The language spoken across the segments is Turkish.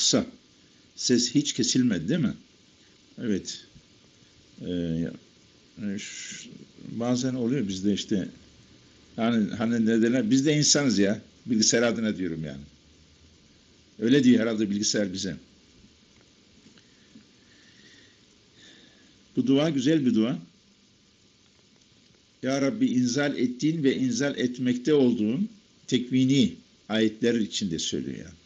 kısa. Ses hiç kesilmedi değil mi? Evet. Ee, şu- bazen oluyor bizde işte yani hani ne derler biz de insanız ya bilgisayar adına diyorum yani. Öyle diyor herhalde bilgisayar bize. Bu dua güzel bir dua. Ya Rabbi inzal ettiğin ve inzal etmekte olduğun tekvini ayetler içinde söylüyor yani.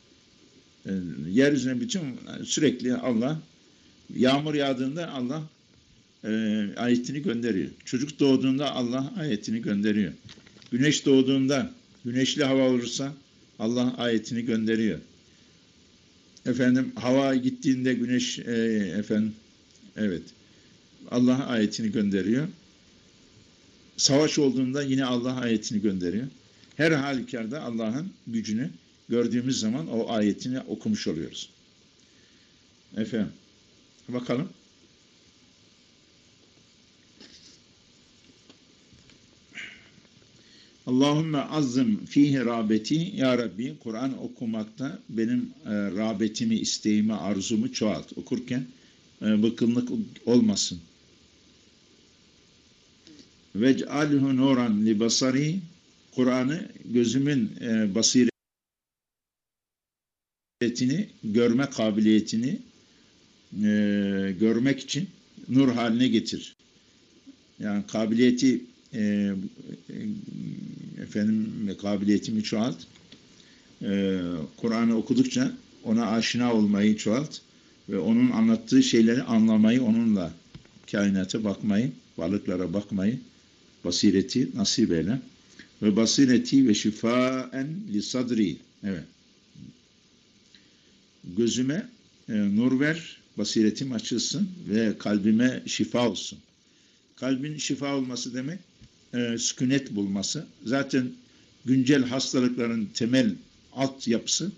Yani yeryüzüne bütün sürekli Allah yağmur yağdığında Allah e, ayetini gönderiyor. Çocuk doğduğunda Allah ayetini gönderiyor. Güneş doğduğunda güneşli hava olursa Allah ayetini gönderiyor. Efendim hava gittiğinde güneş e, efendim evet Allah ayetini gönderiyor. Savaş olduğunda yine Allah ayetini gönderiyor. Her halükarda Allah'ın gücünü gördüğümüz zaman o ayetini okumuş oluyoruz. Efendim bakalım. Allahümme azzım fihi rabeti ya Rabbi Kur'an okumakta benim e, rağbetimi, isteğimi, arzumu çoğalt. Okurken e, bıkkınlık olmasın. Vec'alhu nuran li basari Kur'an'ı gözümün e, basiretini, görme kabiliyetini e, görmek için nur haline getir. Yani kabiliyeti e, e, efendim kabiliyetimi çoğalt. E, Kur'an'ı okudukça ona aşina olmayı çoğalt ve onun anlattığı şeyleri anlamayı, onunla kainata bakmayı, balıklara bakmayı, basireti nasip eyle. Ve basireti ve şifaen li sadri. Evet. Gözüme e, nur ver, basiretim açılsın ve kalbime şifa olsun. Kalbin şifa olması demek e, sükunet bulması. Zaten güncel hastalıkların temel altyapısı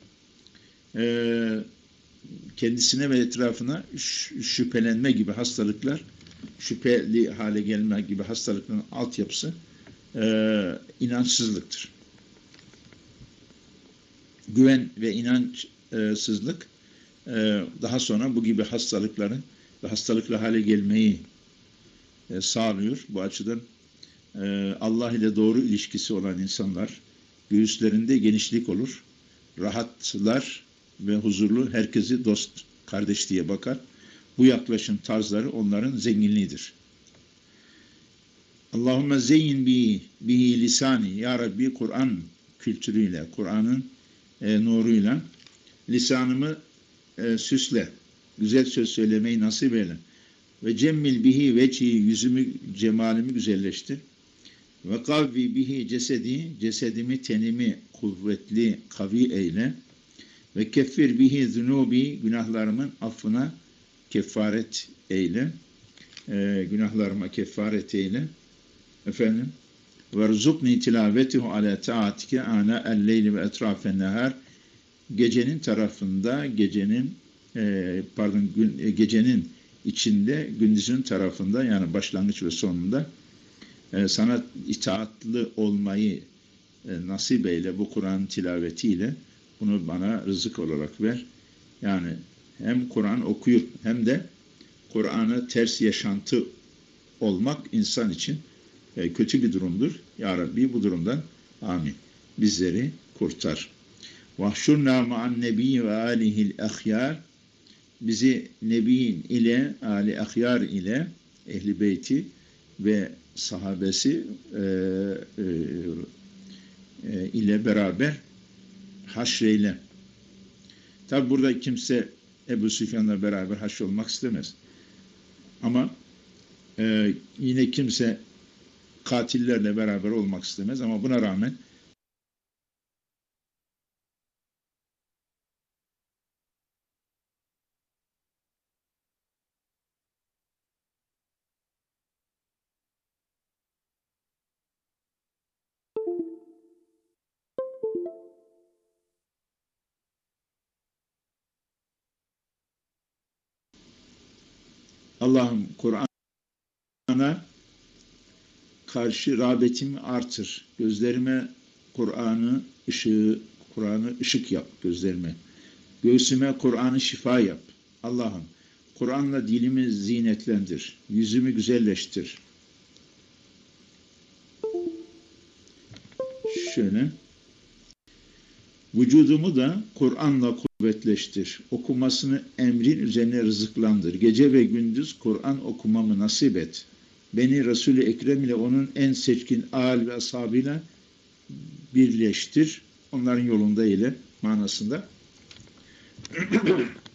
e, kendisine ve etrafına şüphelenme gibi hastalıklar, şüpheli hale gelme gibi hastalıkların altyapısı e, inançsızlıktır. Güven ve inançsızlık e, daha sonra bu gibi hastalıkların ve hastalıklı hale gelmeyi e, sağlıyor. Bu açıdan e, Allah ile doğru ilişkisi olan insanlar göğüslerinde genişlik olur, rahatlar ve huzurlu herkesi dost, kardeş diye bakar. Bu yaklaşım tarzları onların zenginliğidir. Allahümme zeyyin bi, bihi lisani. Ya Rabbi Kur'an kültürüyle, Kur'an'ın e, nuruyla lisanımı e, süsle. Güzel söz söylemeyi nasip eyle. Ve cemmil bihi vecihi yüzümü, cemalimi güzelleştir. Ve kavvi bihi cesedi, cesedimi, tenimi kuvvetli, kavi eyle. Ve keffir bihi zunubi, günahlarımın affına kefaret eyle. E, günahlarıma kefaret eyle. Efendim, ve rızukni tilavetuhu ala taatike ana el-leyli ve etrafen nehar. Gecenin tarafında, gecenin e, pardon gün, e, gecenin içinde, gündüzün tarafında yani başlangıç ve sonunda e, sana itaatlı olmayı e, nasip eyle bu Kur'an tilavetiyle bunu bana rızık olarak ver. Yani hem Kur'an okuyup hem de Kur'an'ı ters yaşantı olmak insan için kötü bir durumdur. Ya Rabbi bu durumdan amin. Bizleri kurtar. Vahşurna ma'an nebi ve alihil ahyar bizi Nebi'in ile, Ali Ahyar ile, Ehli Beyti ve sahabesi e, e, e, ile beraber haşreyle. Tabi burada kimse Ebu Süfyan'la beraber haşr olmak istemez. Ama e, yine kimse katillerle beraber olmak istemez ama buna rağmen Allah'ım Kur'an'a karşı rağbetimi artır. Gözlerime Kur'an'ı ışığı, Kur'an'ı ışık yap gözlerime. Göğsüme Kur'an'ı şifa yap. Allah'ım Kur'an'la dilimi zinetlendir. Yüzümü güzelleştir. Şöyle. Vücudumu da Kur'an'la kuvvetleştir. Okumasını emrin üzerine rızıklandır. Gece ve gündüz Kur'an okumamı nasip et. Beni Resul-i Ekrem ile onun en seçkin âl ve ashabıyla birleştir. Onların yolunda ile manasında.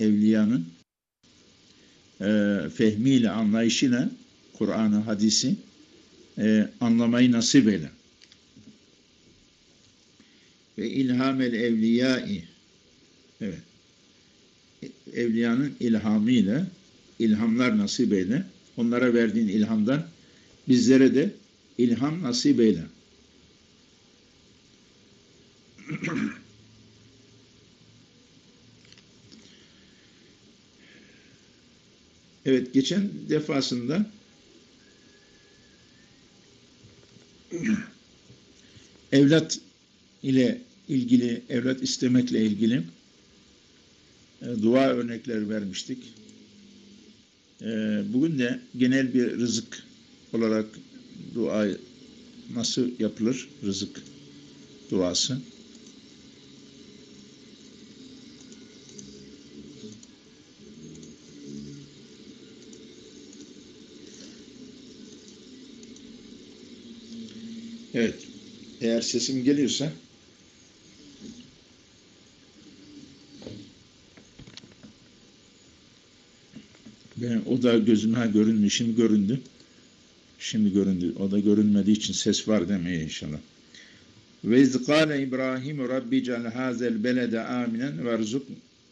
evliyanın e, fehmiyle, anlayışıyla Kur'an'ı, hadisi e, anlamayı nasip eyle. Ve ilhamel evliyai evet. Evliyanın ilhamıyla ilhamlar nasip eyle. Onlara verdiğin ilhamdan bizlere de ilham nasip eyle. Evet, geçen defasında evlat ile ilgili, evlat istemekle ilgili e, dua örnekleri vermiştik. E, bugün de genel bir rızık olarak dua nasıl yapılır? Rızık duası. Evet. Eğer sesim geliyorsa ben, o da gözüme göründü. Şimdi göründü. Şimdi göründü. O da görünmediği için ses var demeye inşallah. Ve izkâle İbrahim Rabbi cal hazel belede aminen ve rzuk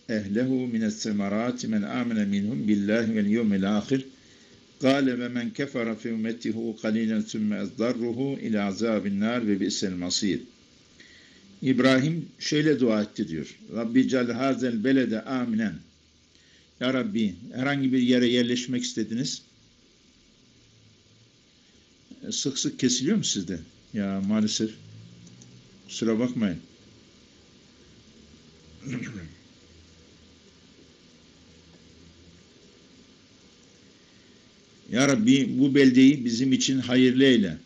ehlehu mines semerati men amene minhum billahi vel yevmil ahir Kale ve men kefere fi ümmetihu kalilen sümme ezdarruhu ila azabin nar ve bi'sel masir. İbrahim şöyle dua etti diyor. Rabbi cal hazel belede aminen. Ya Rabbi herhangi bir yere yerleşmek istediniz. Sık sık kesiliyor mu sizde? Ya maalesef. Kusura bakmayın. Ya Rabbi bu beldeyi bizim için hayırlı eyle.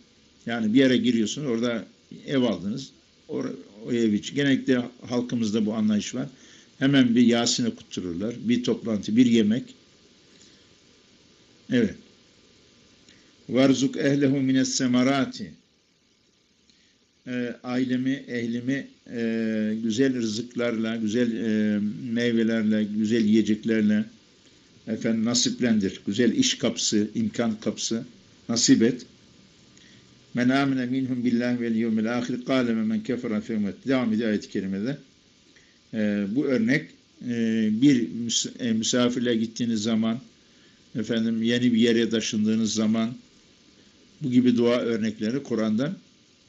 Yani bir yere giriyorsun orada ev aldınız. O, o ev için. Genellikle halkımızda bu anlayış var. Hemen bir Yasin okuttururlar. Bir toplantı, bir yemek. Evet. Varzuk ehlehu mines semarati. E, ailemi, ehlimi e, güzel rızıklarla, güzel e, meyvelerle, güzel yiyeceklerle, efendim nasiplendir. Güzel iş kapısı, imkan kapısı nasip et. Men amine minhum billahi vel yevmil ahir kâle men kefere fi Devam ediyor ayet-i kerimede. Ee, bu örnek e, bir e, misafirle gittiğiniz zaman efendim yeni bir yere taşındığınız zaman bu gibi dua örnekleri Kur'an'dan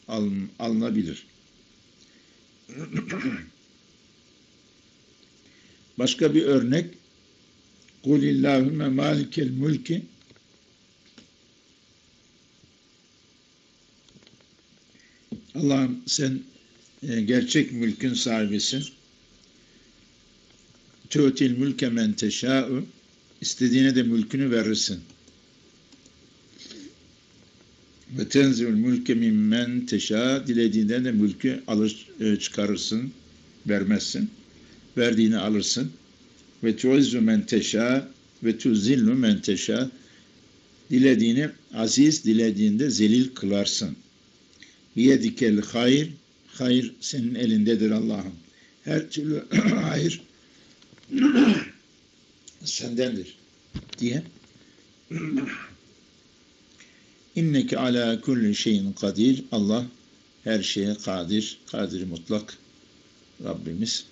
alın, alınabilir. Başka bir örnek Kul illahümme malikel mülki Allah'ım sen e, gerçek mülkün sahibisin. Tü'til mülke men teşâ'u istediğine de mülkünü verirsin. Ve tenzül mülke mimmen teşâ dilediğinden de mülkü alır e, çıkarırsın, vermezsin. Verdiğini alırsın ve tuizzu men teşâ ve tuzillu men teşâ Dilediğini aziz, dilediğinde zelil kılarsın. Biyedikel hayır, hayır senin elindedir Allah'ım. Her türlü hayır sendendir diye İnneke ala kulli şeyin kadir. Allah her şeye kadir, kadir mutlak Rabbimiz.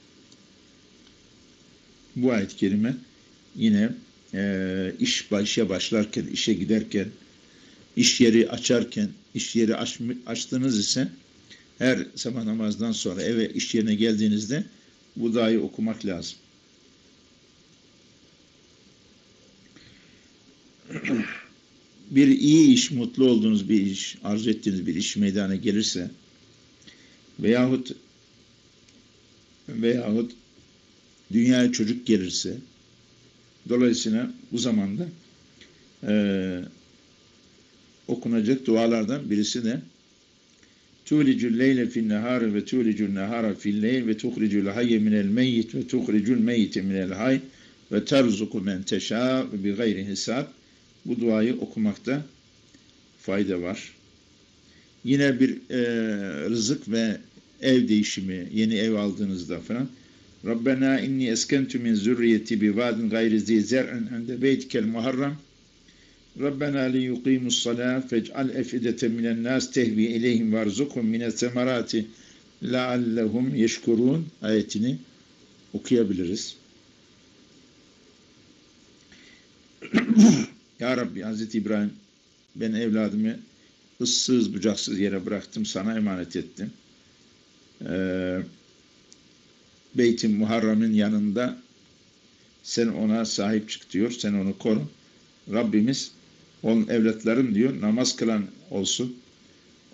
Bu ayet-i kerime yine e, iş başa başlarken, işe giderken, iş yeri açarken, iş yeri aç, açtınız ise her sabah namazdan sonra eve iş yerine geldiğinizde bu duayı okumak lazım. bir iyi iş, mutlu olduğunuz bir iş, arzu ettiğiniz bir iş meydana gelirse veyahut veyahut dünyaya çocuk gelirse dolayısıyla bu zamanda e, okunacak dualardan birisi de tulicul leyle fin nehari ve tulicul nehara fil leyl ve tuhricul hayye minel meyyit ve tuhricul meyyite minel hay ve terzuku men teşâ gayri hesab bu duayı okumakta fayda var. Yine bir e, rızık ve ev değişimi, yeni ev aldığınızda falan Rabbena inni eskentu min zürriyeti bi vadin gayri zi zer'in ende beytikel muharram Rabbena li yuqimus salah fec'al efidete minen nas tehvi ileyhim varzukum mine semerati leallehum yeşkurun ayetini okuyabiliriz. Ya Rabbi Hazreti İbrahim ben evladımı ıssız bucaksız yere bıraktım sana emanet ettim. Ee, Beyt-i Muharrem'in yanında sen ona sahip çık diyor. Sen onu koru. Rabbimiz onun evlatlarım diyor namaz kılan olsun.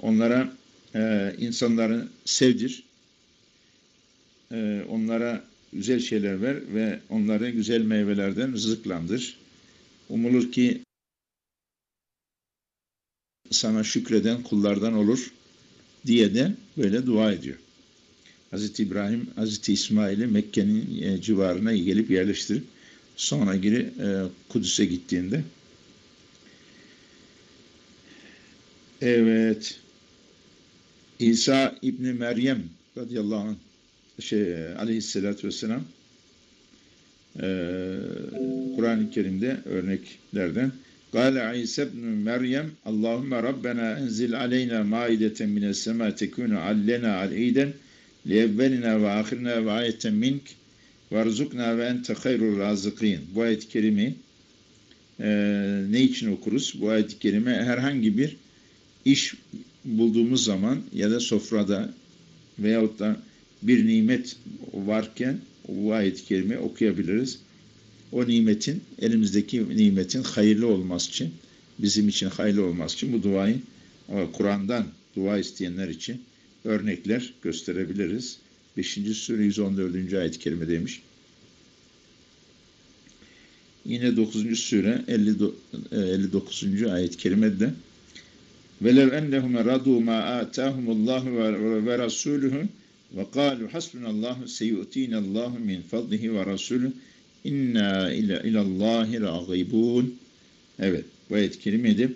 Onlara e, insanları sevdir. E, onlara güzel şeyler ver ve onları güzel meyvelerden rızıklandır. Umulur ki sana şükreden kullardan olur diye de böyle dua ediyor. Hazreti İbrahim, Hazreti İsmail'i Mekke'nin e, civarına gelip yerleştirip sonra geri e, Kudüs'e gittiğinde. Evet. İsa İbni Meryem radıyallahu anh şey, aleyhissalatü vesselam ee, Kur'an-ı Kerim'de örneklerden Gale İsa ibn Meryem Allahümme Rabbena enzil aleyna maideten mines sema tekunu allena al'iden lievvelina ve ayeten mink varzukna ve ente hayrul razıkin. Bu ayet-i kerime e, ne için okuruz? Bu ayet-i kerime herhangi bir iş bulduğumuz zaman ya da sofrada veyahut da bir nimet varken bu ayet-i kerime okuyabiliriz. O nimetin, elimizdeki nimetin hayırlı olması için, bizim için hayırlı olması için bu duayı Kur'an'dan dua isteyenler için örnekler gösterebiliriz. 5. sure 114. ayet-i kerime demiş. Yine 9. sure 59. ayet-i kerimede velev ennehum radu ma atahumullahu ve rasuluhu ve kâlu hasbunallahu seyu'tinallahu min fadlihi ve rasulü inna ila ilallahi râgibûn. Evet, bu ayet-i kerimede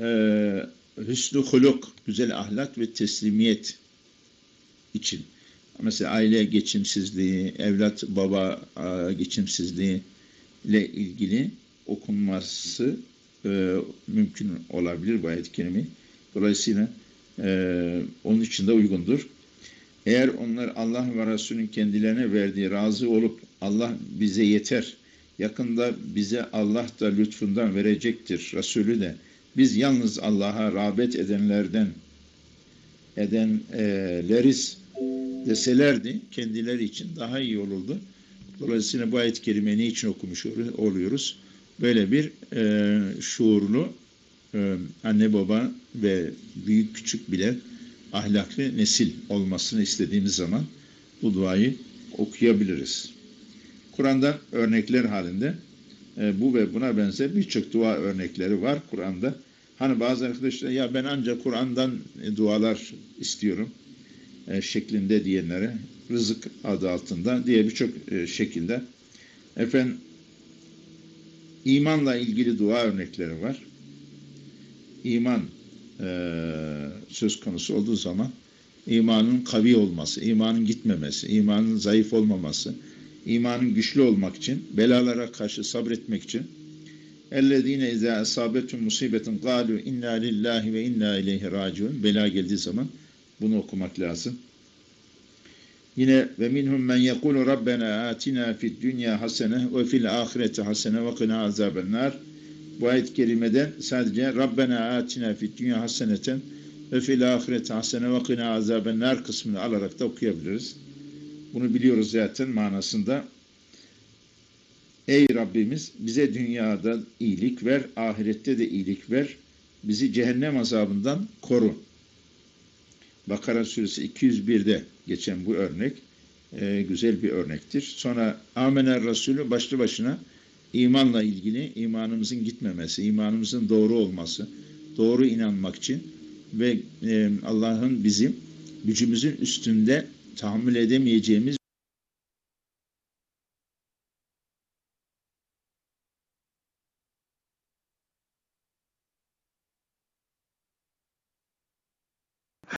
ee, hüsnü huluk, güzel ahlak ve teslimiyet için. Mesela aile geçimsizliği, evlat baba geçimsizliği ile ilgili okunması e, mümkün olabilir bu ayet-i kerime. Dolayısıyla e, onun için de uygundur. Eğer onlar Allah ve Resulünün kendilerine verdiği razı olup Allah bize yeter, yakında bize Allah da lütfundan verecektir Resulü de biz yalnız Allah'a rağbet edenlerden edenleriz deselerdi kendileri için daha iyi olurdu. Dolayısıyla bu ayet-i kerime ne için okumuş oluyoruz? Böyle bir e, şuurlu e, anne baba ve büyük küçük bile ahlaklı nesil olmasını istediğimiz zaman bu duayı okuyabiliriz. Kur'an'dan örnekler halinde e, bu ve buna benzer birçok dua örnekleri var Kur'an'da. Hani bazı arkadaşlar ya ben ancak Kur'an'dan e, dualar istiyorum e, şeklinde diyenlere rızık adı altında diye birçok e, şekilde efendim imanla ilgili dua örnekleri var. İman e, söz konusu olduğu zaman imanın kavi olması, imanın gitmemesi, imanın zayıf olmaması, imanın güçlü olmak için, belalara karşı sabretmek için اَلَّذ۪ينَ اِذَا اَصَابَتُمْ مُصِيبَةً قَالُوا اِنَّا لِلّٰهِ ve inna ileyhi raciun. Bela geldiği zaman bunu okumak lazım. Yine ve minhum men yekulu rabbena atina fid dünya hasene ve fil ahireti hasene ve qina azabennar. Bu ayet-i kerimeden sadece Rabbena atina fid dünya haseneten ve fil ahireti hasene ve qina azabennar kısmını alarak da okuyabiliriz. Bunu biliyoruz zaten manasında. Ey Rabbimiz bize dünyada iyilik ver, ahirette de iyilik ver. Bizi cehennem azabından koru. Bakara suresi 201'de geçen bu örnek e, güzel bir örnektir. Sonra Amener Resulü başlı başına imanla ilgili imanımızın gitmemesi, imanımızın doğru olması, doğru inanmak için ve e, Allah'ın bizim gücümüzün üstünde tahammül edemeyeceğimiz